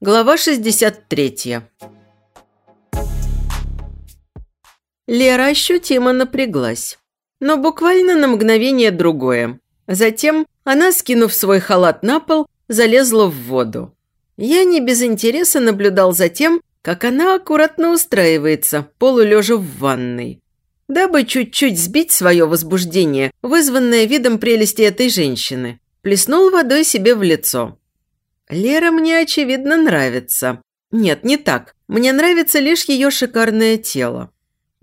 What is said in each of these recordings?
Глава 63 Лера ощутимо напряглась, но буквально на мгновение другое. Затем она, скинув свой халат на пол, залезла в воду. Я не без интереса наблюдал за тем, как она аккуратно устраивается, полулежа в ванной. Дабы чуть-чуть сбить свое возбуждение, вызванное видом прелести этой женщины, плеснул водой себе в лицо. Лера мне, очевидно, нравится. Нет, не так. Мне нравится лишь ее шикарное тело.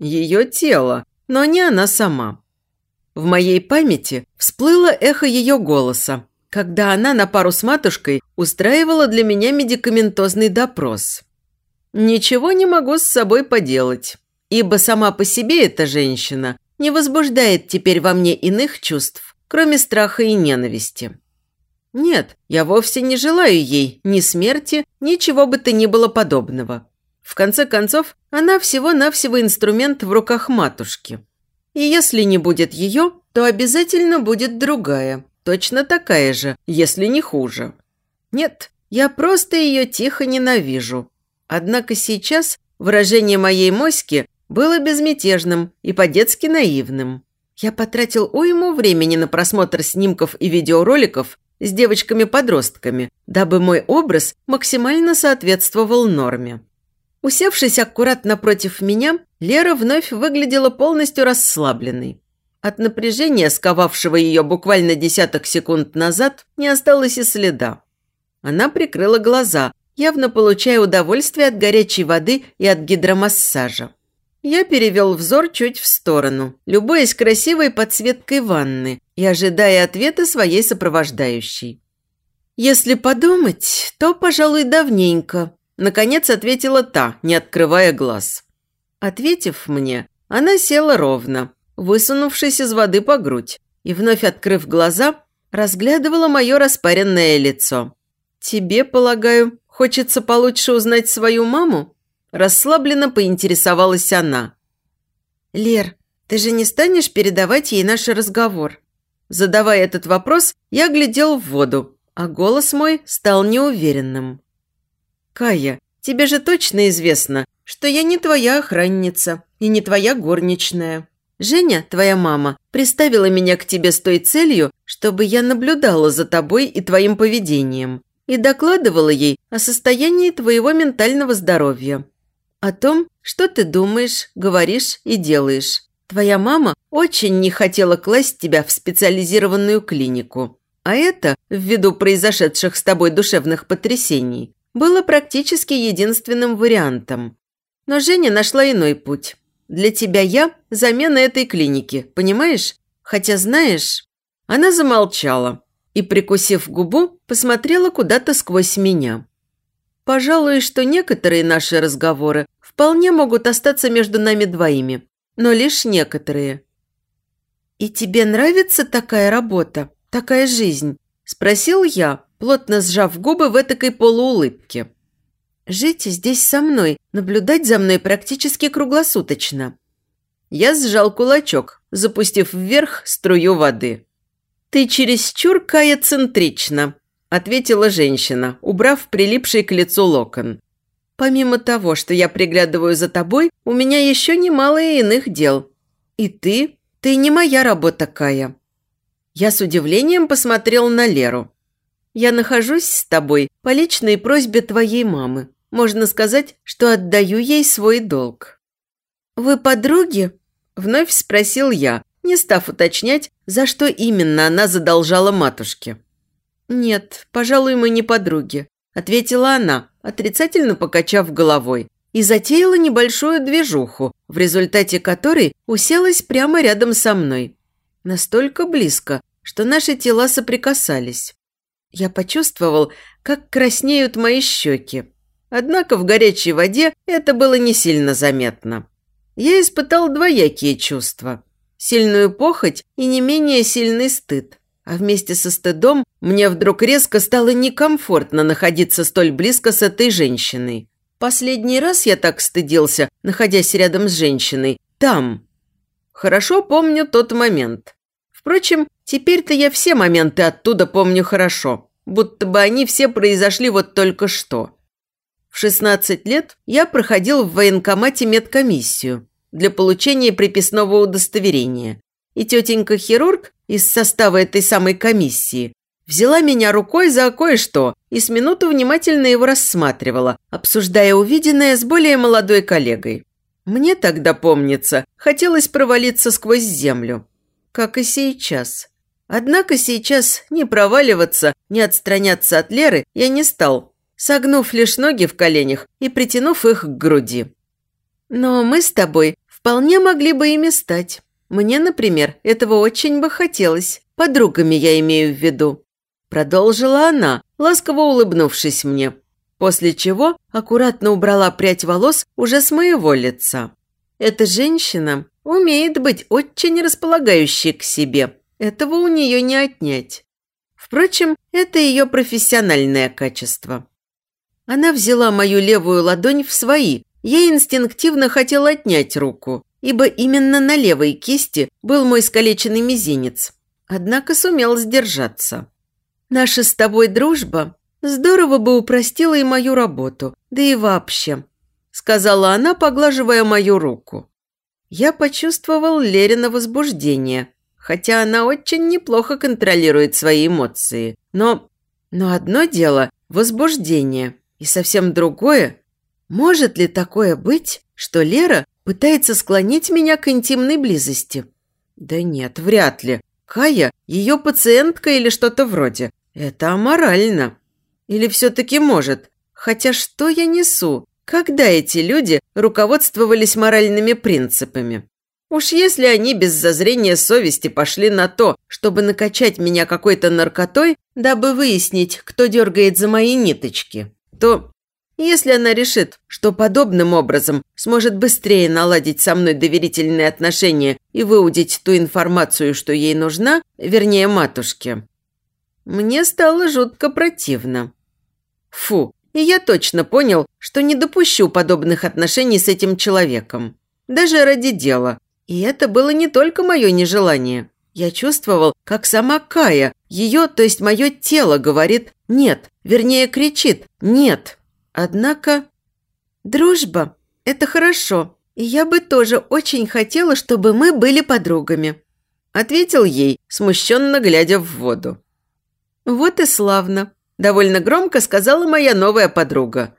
Ее тело, но не она сама. В моей памяти всплыло эхо ее голоса, когда она на пару с матушкой устраивала для меня медикаментозный допрос. Ничего не могу с собой поделать, ибо сама по себе эта женщина не возбуждает теперь во мне иных чувств, кроме страха и ненависти. Нет, я вовсе не желаю ей ни смерти, ничего бы то ни было подобного. В конце концов, она всего-навсего инструмент в руках матушки. И если не будет ее, то обязательно будет другая, точно такая же, если не хуже. Нет, я просто ее тихо ненавижу. Однако сейчас выражение моей моськи было безмятежным и по-детски наивным. Я потратил уйму времени на просмотр снимков и видеороликов с девочками-подростками, дабы мой образ максимально соответствовал норме. Усевшись аккуратно против меня, Лера вновь выглядела полностью расслабленной. От напряжения, сковавшего ее буквально десяток секунд назад, не осталось и следа. Она прикрыла глаза, явно получая удовольствие от горячей воды и от гидромассажа. Я перевел взор чуть в сторону, любуясь красивой подсветкой ванны и ожидая ответа своей сопровождающей. «Если подумать, то, пожалуй, давненько», – наконец ответила та, не открывая глаз. Ответив мне, она села ровно, высунувшись из воды по грудь, и, вновь открыв глаза, разглядывала мое распаренное лицо. «Тебе, полагаю, хочется получше узнать свою маму?» Расслабленно поинтересовалась она. «Лер, ты же не станешь передавать ей наш разговор?» Задавая этот вопрос, я глядел в воду, а голос мой стал неуверенным. «Кая, тебе же точно известно, что я не твоя охранница и не твоя горничная. Женя, твоя мама, приставила меня к тебе с той целью, чтобы я наблюдала за тобой и твоим поведением и докладывала ей о состоянии твоего ментального здоровья. О том, что ты думаешь, говоришь и делаешь. Твоя мама очень не хотела класть тебя в специализированную клинику. А это, ввиду произошедших с тобой душевных потрясений, было практически единственным вариантом. Но Женя нашла иной путь. Для тебя я – замена этой клиники, понимаешь? Хотя, знаешь, она замолчала и, прикусив губу, посмотрела куда-то сквозь меня. Пожалуй, что некоторые наши разговоры вполне могут остаться между нами двоими, но лишь некоторые. «И тебе нравится такая работа, такая жизнь?» – спросил я, плотно сжав губы в этакой полуулыбке. «Жить здесь со мной, наблюдать за мной практически круглосуточно». Я сжал кулачок, запустив вверх струю воды. «Ты чересчур кая-центрична», ответила женщина, убрав прилипший к лицу локон. «Помимо того, что я приглядываю за тобой, у меня еще немало иных дел. И ты? Ты не моя работа, Кая». Я с удивлением посмотрел на Леру. «Я нахожусь с тобой по личной просьбе твоей мамы. Можно сказать, что отдаю ей свой долг». «Вы подруги?» – вновь спросил я, не став уточнять, за что именно она задолжала матушке. «Нет, пожалуй, мы не подруги», – ответила она, отрицательно покачав головой, и затеяла небольшую движуху, в результате которой уселась прямо рядом со мной. Настолько близко, что наши тела соприкасались. Я почувствовал, как краснеют мои щеки. Однако в горячей воде это было не сильно заметно. Я испытал двоякие чувства. Сильную похоть и не менее сильный стыд. А вместе со стыдом мне вдруг резко стало некомфортно находиться столь близко с этой женщиной. Последний раз я так стыдился, находясь рядом с женщиной. Там. Хорошо помню тот момент. Впрочем, теперь-то я все моменты оттуда помню хорошо, будто бы они все произошли вот только что. В 16 лет я проходил в военкомате медкомиссию для получения приписного удостоверения. И тетенька-хирург из состава этой самой комиссии взяла меня рукой за кое-что и с минуту внимательно его рассматривала, обсуждая увиденное с более молодой коллегой. Мне тогда, помнится, хотелось провалиться сквозь землю, как и сейчас. Однако сейчас ни проваливаться, ни отстраняться от Леры я не стал, согнув лишь ноги в коленях и притянув их к груди. Но мы с тобой вполне могли бы ими стать. Мне, например, этого очень бы хотелось. Подругами я имею в виду. Продолжила она, ласково улыбнувшись мне, после чего аккуратно убрала прядь волос уже с моего лица. Эта женщина умеет быть очень располагающей к себе. Этого у нее не отнять. Впрочем, это ее профессиональное качество. Она взяла мою левую ладонь в свои. Я инстинктивно хотел отнять руку, ибо именно на левой кисти был мой искалеченный мизинец. Однако сумел сдержаться. Наша с тобой дружба здорово бы упростила и мою работу, да и вообще», – сказала она, поглаживая мою руку. Я почувствовал Лерина возбуждение, хотя она очень неплохо контролирует свои эмоции. Но, но одно дело – возбуждение, и совсем другое – может ли такое быть, что Лера пытается склонить меня к интимной близости? Да нет, вряд ли. Кая – ее пациентка или что-то вроде. Это аморально. Или все-таки может? Хотя что я несу? Когда эти люди руководствовались моральными принципами? Уж если они без зазрения совести пошли на то, чтобы накачать меня какой-то наркотой, дабы выяснить, кто дергает за мои ниточки, то если она решит, что подобным образом сможет быстрее наладить со мной доверительные отношения и выудить ту информацию, что ей нужна, вернее, матушке, мне стало жутко противно. Фу, и я точно понял, что не допущу подобных отношений с этим человеком. Даже ради дела. И это было не только мое нежелание. Я чувствовал, как сама Кая, ее, то есть мое тело, говорит «нет», вернее, кричит «нет». Однако... Дружба – это хорошо, и я бы тоже очень хотела, чтобы мы были подругами. Ответил ей, смущенно глядя в воду. «Вот и славно», – довольно громко сказала моя новая подруга.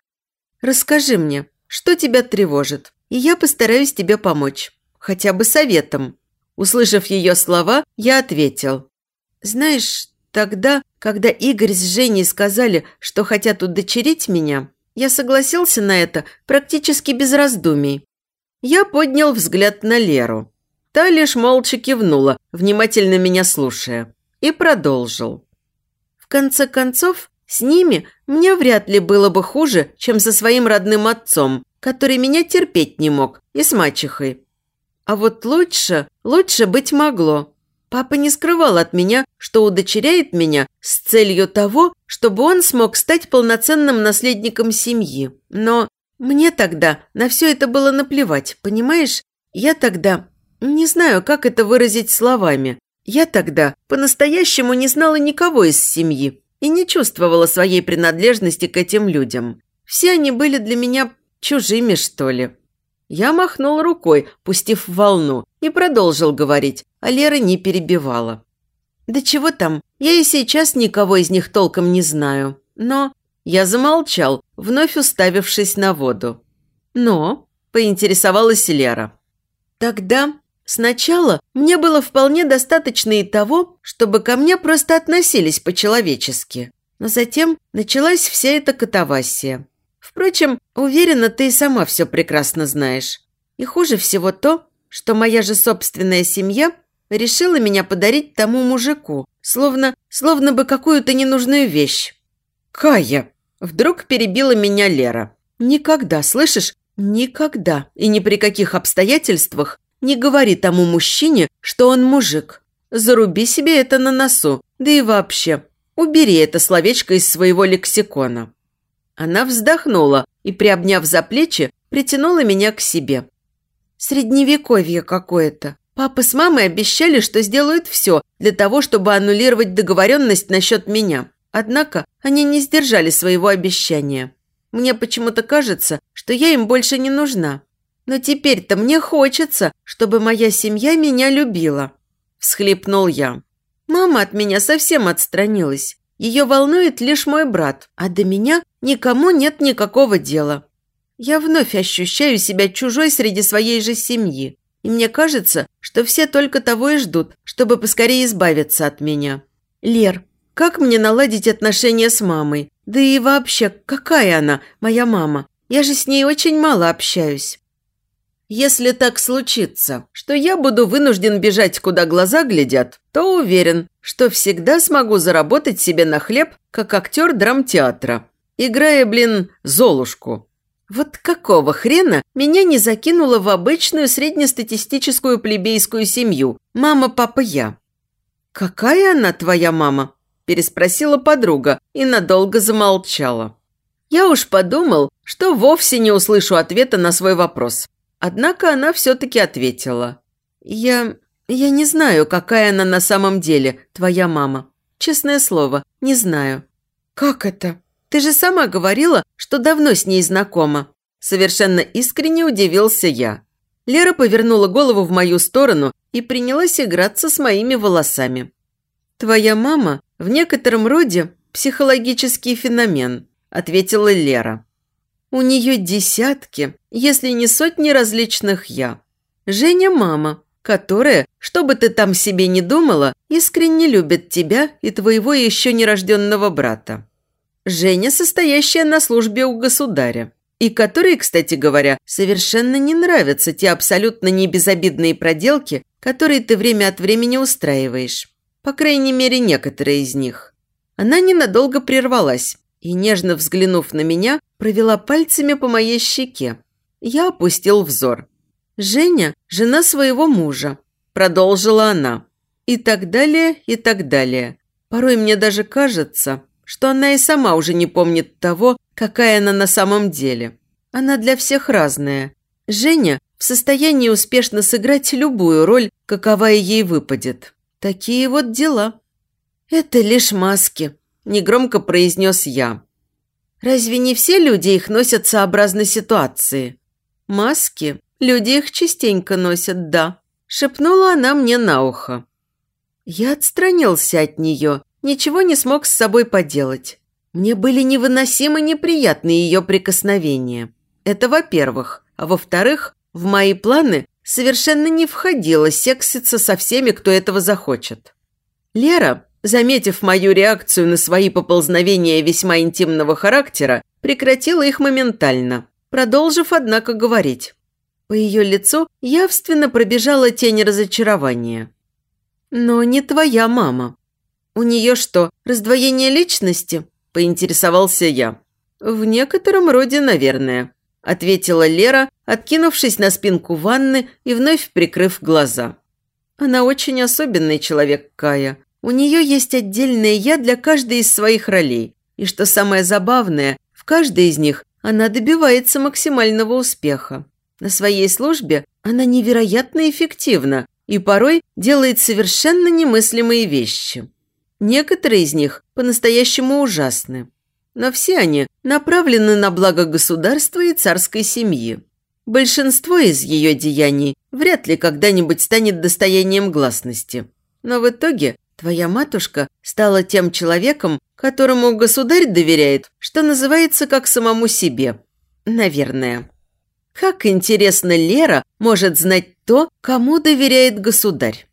«Расскажи мне, что тебя тревожит, и я постараюсь тебе помочь, хотя бы советом». Услышав ее слова, я ответил. «Знаешь, тогда, когда Игорь с Женей сказали, что хотят удочерить меня, я согласился на это практически без раздумий. Я поднял взгляд на Леру. Та лишь молча кивнула, внимательно меня слушая, и продолжил конце концов, с ними мне вряд ли было бы хуже, чем со своим родным отцом, который меня терпеть не мог, и с мачехой. А вот лучше, лучше быть могло. Папа не скрывал от меня, что удочеряет меня с целью того, чтобы он смог стать полноценным наследником семьи. Но мне тогда на все это было наплевать, понимаешь? Я тогда... Не знаю, как это выразить словами. Я тогда по-настоящему не знала никого из семьи и не чувствовала своей принадлежности к этим людям. Все они были для меня чужими, что ли. Я махнул рукой, пустив волну, и продолжил говорить, а Лера не перебивала. «Да чего там, я и сейчас никого из них толком не знаю. Но...» Я замолчал, вновь уставившись на воду. «Но...» – поинтересовалась Лера. «Тогда Сначала мне было вполне достаточно и того, чтобы ко мне просто относились по-человечески. Но затем началась вся эта катавасия. Впрочем, уверена, ты и сама все прекрасно знаешь. И хуже всего то, что моя же собственная семья решила меня подарить тому мужику, словно, словно бы какую-то ненужную вещь. «Кая!» – вдруг перебила меня Лера. «Никогда, слышишь? Никогда и ни при каких обстоятельствах не говори тому мужчине, что он мужик. Заруби себе это на носу, да и вообще, убери это словечко из своего лексикона». Она вздохнула и, приобняв за плечи, притянула меня к себе. Средневековье какое-то. Папа с мамой обещали, что сделают все для того, чтобы аннулировать договоренность насчет меня. Однако они не сдержали своего обещания. Мне почему-то кажется, что я им больше не нужна. Но теперь-то мне хочется, чтобы моя семья меня любила. Всхлипнул я. Мама от меня совсем отстранилась. Ее волнует лишь мой брат, а до меня никому нет никакого дела. Я вновь ощущаю себя чужой среди своей же семьи. И мне кажется, что все только того и ждут, чтобы поскорее избавиться от меня. Лер, как мне наладить отношения с мамой? Да и вообще, какая она, моя мама? Я же с ней очень мало общаюсь. Если так случится, что я буду вынужден бежать, куда глаза глядят, то уверен, что всегда смогу заработать себе на хлеб, как актер драмтеатра, играя, блин, Золушку. Вот какого хрена меня не закинуло в обычную среднестатистическую плебейскую семью? Мама, папа, я. «Какая она твоя мама?» – переспросила подруга и надолго замолчала. Я уж подумал, что вовсе не услышу ответа на свой вопрос. Однако она все-таки ответила. «Я... я не знаю, какая она на самом деле, твоя мама. Честное слово, не знаю». «Как это?» Ты же сама говорила, что давно с ней знакома». Совершенно искренне удивился я. Лера повернула голову в мою сторону и принялась играться с моими волосами. «Твоя мама в некотором роде психологический феномен», – ответила Лера. «У нее десятки, если не сотни различных «я». Женя – мама, которая, что бы ты там себе не думала, искренне любит тебя и твоего еще нерожденного брата. Женя, состоящая на службе у государя, и которой, кстати говоря, совершенно не нравятся те абсолютно небезобидные проделки, которые ты время от времени устраиваешь. По крайней мере, некоторые из них. Она ненадолго прервалась и, нежно взглянув на меня, провела пальцами по моей щеке. Я опустил взор. «Женя – жена своего мужа», – продолжила она. И так далее, и так далее. Порой мне даже кажется, что она и сама уже не помнит того, какая она на самом деле. Она для всех разная. Женя в состоянии успешно сыграть любую роль, каковая ей выпадет. Такие вот дела. «Это лишь маски», – негромко произнес я. «Разве не все люди их носят сообразно ситуации?» «Маски? Люди их частенько носят, да», – шепнула она мне на ухо. Я отстранился от нее ничего не смог с собой поделать. Мне были невыносимо неприятны ее прикосновения. Это во-первых. А во-вторых, в мои планы совершенно не входило секситься со всеми, кто этого захочет. Лера, заметив мою реакцию на свои поползновения весьма интимного характера, прекратила их моментально, продолжив, однако, говорить. По ее лицу явственно пробежала тень разочарования. «Но не твоя мама», «У нее что, раздвоение личности?» – поинтересовался я. «В некотором роде, наверное», – ответила Лера, откинувшись на спинку ванны и вновь прикрыв глаза. «Она очень особенный человек, Кая. У нее есть отдельное «я» для каждой из своих ролей. И что самое забавное, в каждой из них она добивается максимального успеха. На своей службе она невероятно эффективна и порой делает совершенно немыслимые вещи. Некоторые из них по-настоящему ужасны. Но все они направлены на благо государства и царской семьи. Большинство из ее деяний вряд ли когда-нибудь станет достоянием гласности. Но в итоге твоя матушка стала тем человеком, которому государь доверяет, что называется как самому себе. Наверное. Как интересно Лера может знать то, кому доверяет государь.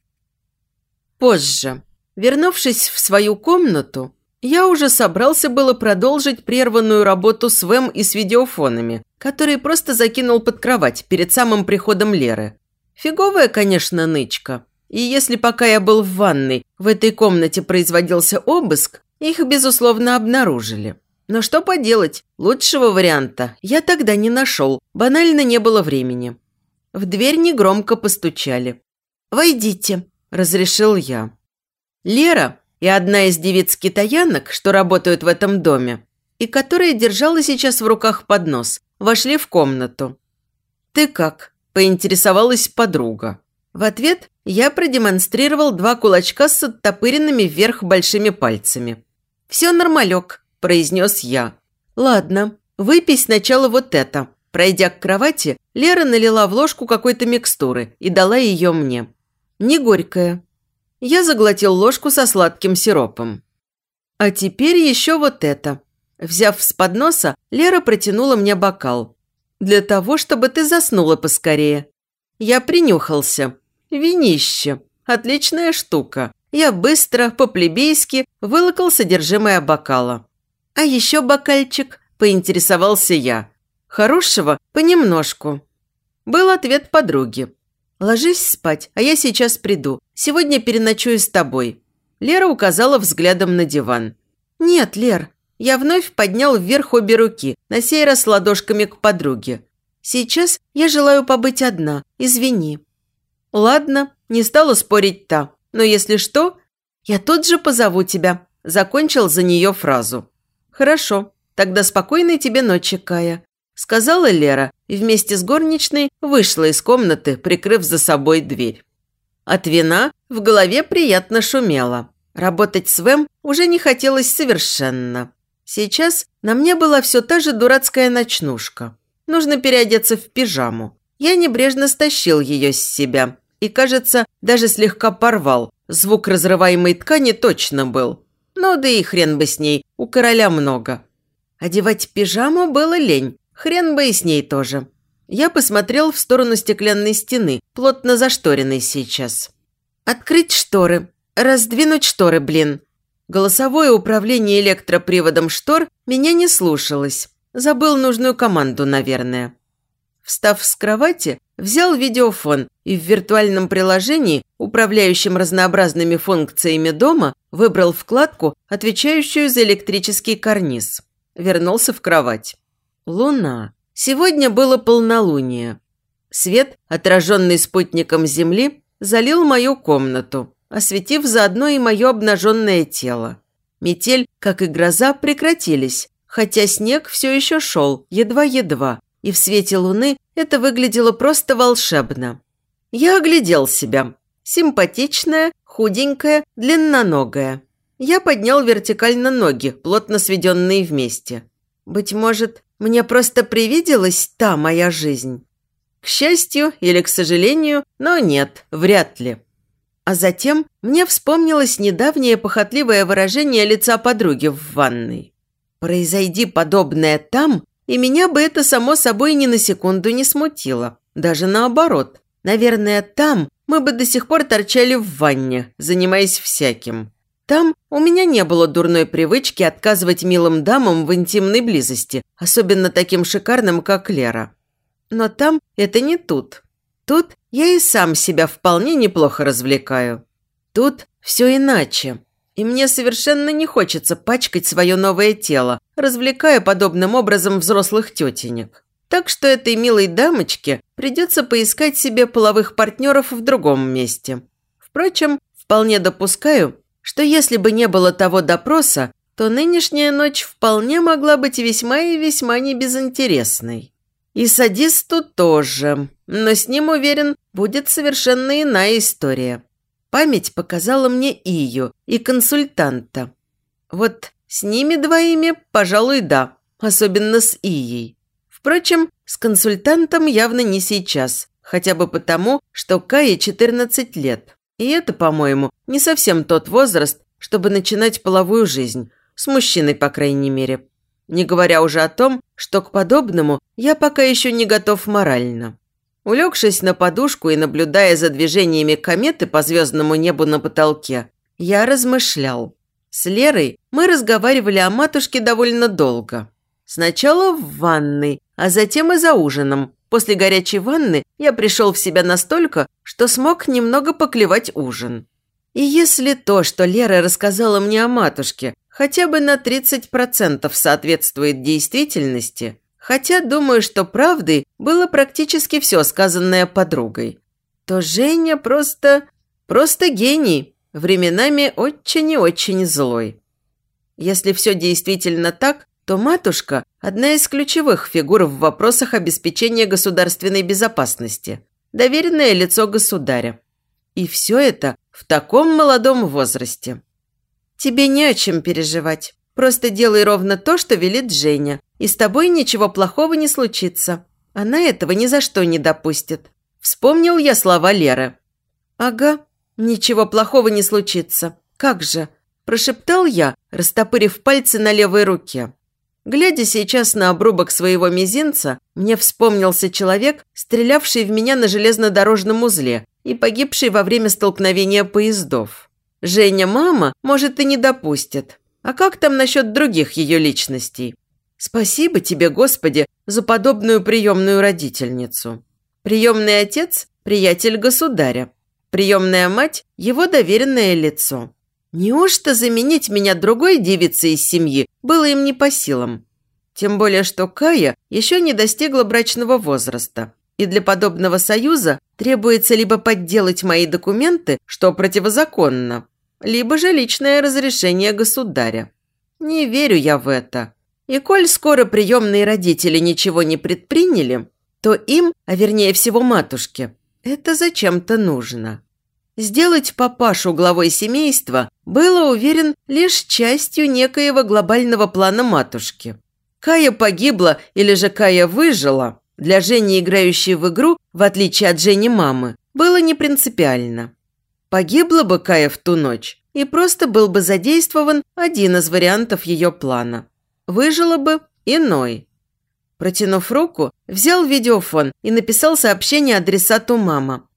Позже. Вернувшись в свою комнату, я уже собрался было продолжить прерванную работу с ВЭМ и с видеофонами, которые просто закинул под кровать перед самым приходом Леры. Фиговая, конечно, нычка. И если пока я был в ванной, в этой комнате производился обыск, их, безусловно, обнаружили. Но что поделать, лучшего варианта я тогда не нашел, банально не было времени. В дверь негромко постучали. «Войдите», – разрешил я. Лера и одна из девиц-китаянок, что работают в этом доме, и которая держала сейчас в руках поднос, вошли в комнату. «Ты как?» – поинтересовалась подруга. В ответ я продемонстрировал два кулачка с оттопыренными вверх большими пальцами. «Все нормалек», – произнес я. «Ладно, выпей сначала вот это». Пройдя к кровати, Лера налила в ложку какой-то микстуры и дала ее мне. Не горькая. Я заглотил ложку со сладким сиропом. А теперь еще вот это. Взяв с подноса, Лера протянула мне бокал. Для того, чтобы ты заснула поскорее. Я принюхался. Винище. Отличная штука. Я быстро, по-плебейски, вылокал содержимое бокала. «А еще бокальчик?» – поинтересовался я. «Хорошего понемножку». Был ответ подруги. «Ложись спать, а я сейчас приду. Сегодня переночую с тобой». Лера указала взглядом на диван. «Нет, Лер». Я вновь поднял вверх обе руки, на сей раз ладошками к подруге. «Сейчас я желаю побыть одна. Извини». «Ладно, не стала спорить та. Но если что, я тут же позову тебя», – закончил за нее фразу. «Хорошо, тогда спокойной тебе ночи, Кая», – сказала Лера и вместе с горничной вышла из комнаты, прикрыв за собой дверь. От вина в голове приятно шумело. Работать с Вэм уже не хотелось совершенно. Сейчас на мне была все та же дурацкая ночнушка. Нужно переодеться в пижаму. Я небрежно стащил ее с себя и, кажется, даже слегка порвал. Звук разрываемой ткани точно был. Ну да и хрен бы с ней, у короля много. Одевать пижаму было лень, хрен бы и с ней тоже. Я посмотрел в сторону стеклянной стены, плотно зашторенной сейчас. «Открыть шторы. Раздвинуть шторы, блин». Голосовое управление электроприводом штор меня не слушалось. Забыл нужную команду, наверное. Встав с кровати, взял видеофон и в виртуальном приложении, управляющем разнообразными функциями дома, выбрал вкладку, отвечающую за электрический карниз. Вернулся в кровать. Луна. Сегодня было полнолуние. Свет, отраженный спутником Земли, залил мою комнату, осветив заодно и мое обнаженное тело. Метель, как и гроза, прекратились, хотя снег все еще шел, едва-едва, и в свете луны это выглядело просто волшебно. Я оглядел себя. Симпатичная, худенькая, длинноногая. Я поднял вертикально ноги, плотно сведенные вместе. Быть может, мне просто привиделась та моя жизнь? К счастью или к сожалению, но нет, вряд ли. А затем мне вспомнилось недавнее похотливое выражение лица подруги в ванной. Произойди подобное там, и меня бы это, само собой, ни на секунду не смутило. Даже наоборот. Наверное, там мы бы до сих пор торчали в ванне, занимаясь всяким. Там у меня не было дурной привычки отказывать милым дамам в интимной близости, особенно таким шикарным, как Лера. Но там это не тут. Тут я и сам себя вполне неплохо развлекаю. Тут все иначе. И мне совершенно не хочется пачкать свое новое тело, развлекая подобным образом взрослых тетенек. Так что этой милой дамочке придется поискать себе половых партнеров в другом месте. Впрочем, вполне допускаю, что если бы не было того допроса, то нынешняя ночь вполне могла быть весьма и весьма небезынтересной. И садисту тоже, но с ним, уверен, будет совершенно иная история. Память показала мне Ию и консультанта. Вот с ними двоими, пожалуй, да, особенно с Ией. Впрочем, с консультантом явно не сейчас, хотя бы потому, что Кае 14 лет. И это, по-моему, не совсем тот возраст, чтобы начинать половую жизнь, с мужчиной, по крайней мере. Не говоря уже о том, что к подобному я пока еще не готов морально. Улегшись на подушку и наблюдая за движениями кометы по звездному небу на потолке, я размышлял. С Лерой мы разговаривали о матушке довольно долго. Сначала в ванной, а затем и за ужином. После горячей ванны я пришел в себя настолько, что смог немного поклевать ужин. И если то, что Лера рассказала мне о матушке, хотя бы на 30% соответствует действительности, Хотя думаю, что правдой было практически все сказанное подругой. То Женя просто... просто гений, временами очень и очень злой. Если все действительно так, что матушка – одна из ключевых фигур в вопросах обеспечения государственной безопасности, доверенное лицо государя. И все это в таком молодом возрасте. Тебе не о чем переживать. Просто делай ровно то, что велит Женя, и с тобой ничего плохого не случится. Она этого ни за что не допустит. Вспомнил я слова Леры. «Ага, ничего плохого не случится. Как же?» – прошептал я, растопырив пальцы на левой руке. Глядя сейчас на обрубок своего мизинца, мне вспомнился человек, стрелявший в меня на железнодорожном узле и погибший во время столкновения поездов. Женя мама, может, и не допустит. А как там насчет других ее личностей? Спасибо тебе, Господи, за подобную приемную родительницу. Приемный отец – приятель государя. Приемная мать – его доверенное лицо. Неужто заменить меня другой девицей из семьи было им не по силам? Тем более, что Кая еще не достигла брачного возраста, и для подобного союза требуется либо подделать мои документы, что противозаконно, либо же личное разрешение государя. Не верю я в это. И коль скоро приемные родители ничего не предприняли, то им, а вернее всего матушке, это зачем-то нужно. Сделать папашу главой семейства было, уверен, лишь частью некоего глобального плана матушки. Кая погибла или же Кая выжила, для Жени, играющей в игру, в отличие от Жени мамы, было не принципиально. Погибла бы Кая в ту ночь, и просто был бы задействован один из вариантов ее плана. Выжила бы иной. Протянув руку, взял видеофон и написал сообщение адресату мама.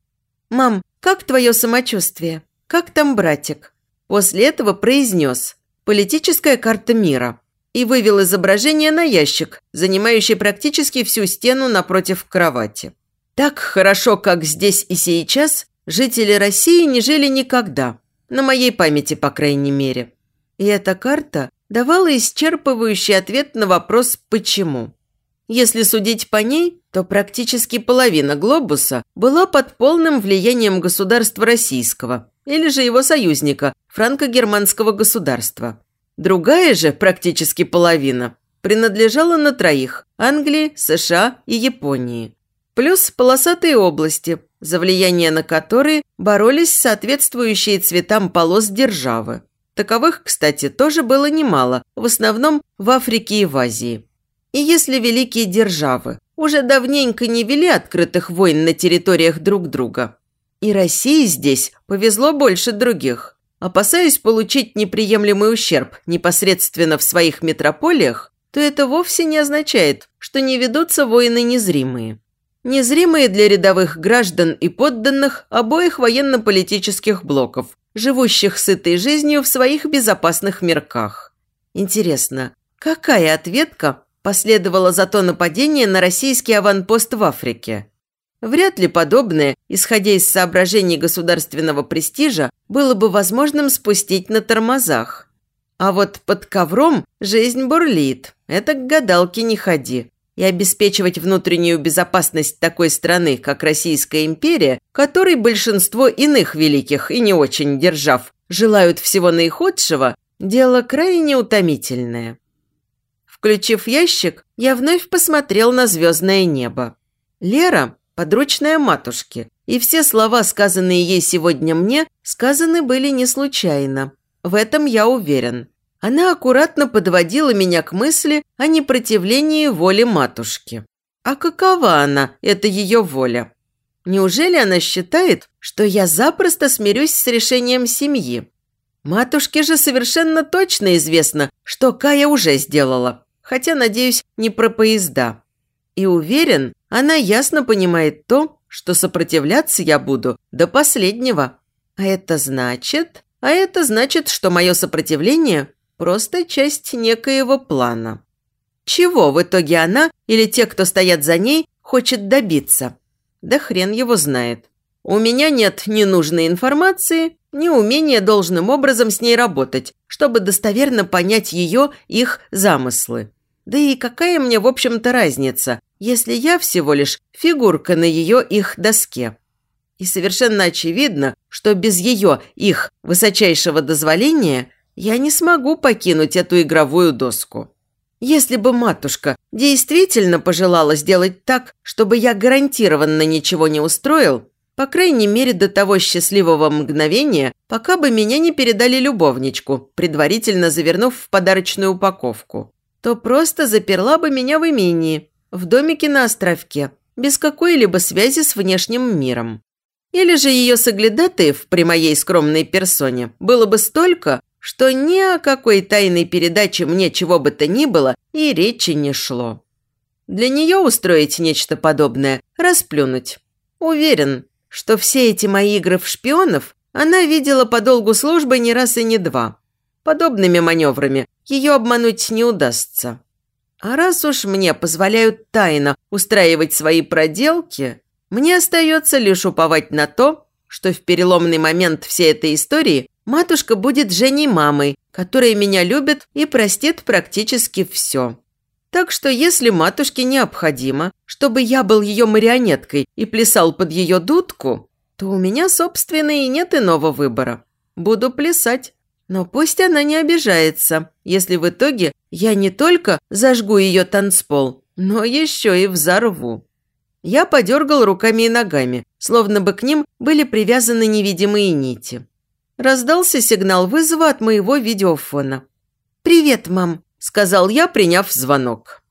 «Мам, как твое самочувствие? Как там братик?» После этого произнес «Политическая карта мира» и вывел изображение на ящик, занимающий практически всю стену напротив кровати. Так хорошо, как здесь и сейчас, жители России не жили никогда, на моей памяти, по крайней мере. И эта карта давала исчерпывающий ответ на вопрос «почему?». Если судить по ней, то практически половина глобуса была под полным влиянием государства российского или же его союзника, франко-германского государства. Другая же, практически половина, принадлежала на троих – Англии, США и Японии. Плюс полосатые области, за влияние на которые боролись соответствующие цветам полос державы. Таковых, кстати, тоже было немало, в основном в Африке и в Азии. И если великие державы уже давненько не вели открытых войн на территориях друг друга, и России здесь повезло больше других, опасаясь получить неприемлемый ущерб непосредственно в своих метрополиях, то это вовсе не означает, что не ведутся войны незримые. Незримые для рядовых граждан и подданных обоих военно-политических блоков, живущих сытой жизнью в своих безопасных мирках. Интересно, какая ответка последовало зато нападение на российский аванпост в Африке. Вряд ли подобное, исходя из соображений государственного престижа, было бы возможным спустить на тормозах. А вот под ковром жизнь бурлит, это к гадалке не ходи. И обеспечивать внутреннюю безопасность такой страны, как Российская империя, которой большинство иных великих и не очень держав желают всего наихудшего, дело крайне утомительное. Включив ящик, я вновь посмотрел на звездное небо. Лера – подручная матушки, и все слова, сказанные ей сегодня мне, сказаны были не случайно. В этом я уверен. Она аккуратно подводила меня к мысли о непротивлении воле матушки. А какова она, это ее воля? Неужели она считает, что я запросто смирюсь с решением семьи? Матушке же совершенно точно известно, что Кая уже сделала хотя, надеюсь, не про поезда. И уверен, она ясно понимает то, что сопротивляться я буду до последнего. А это значит... А это значит, что мое сопротивление – просто часть некоего плана. Чего в итоге она или те, кто стоят за ней, хочет добиться? Да хрен его знает. У меня нет ни нужной информации, ни умения должным образом с ней работать, чтобы достоверно понять ее, их замыслы. Да и какая мне, в общем-то, разница, если я всего лишь фигурка на ее их доске? И совершенно очевидно, что без ее их высочайшего дозволения я не смогу покинуть эту игровую доску. Если бы матушка действительно пожелала сделать так, чтобы я гарантированно ничего не устроил, по крайней мере до того счастливого мгновения, пока бы меня не передали любовничку, предварительно завернув в подарочную упаковку, то просто заперла бы меня в имении, в домике на островке, без какой-либо связи с внешним миром. Или же ее соглядатаев при моей скромной персоне было бы столько, что ни о какой тайной передаче мне чего бы то ни было и речи не шло. Для нее устроить нечто подобное – расплюнуть. Уверен, что все эти мои игры в шпионов она видела по долгу службы не раз и не два. Подобными маневрами ее обмануть не удастся. А раз уж мне позволяют тайно устраивать свои проделки, мне остается лишь уповать на то, что в переломный момент всей этой истории матушка будет Женей мамой, которая меня любит и простит практически все. Так что если матушке необходимо, чтобы я был ее марионеткой и плясал под ее дудку, то у меня, собственно, и нет иного выбора. Буду плясать. Но пусть она не обижается, если в итоге я не только зажгу ее танцпол, но еще и взорву. Я подергал руками и ногами, словно бы к ним были привязаны невидимые нити. Раздался сигнал вызова от моего видеофона. «Привет, мам», – сказал я, приняв звонок.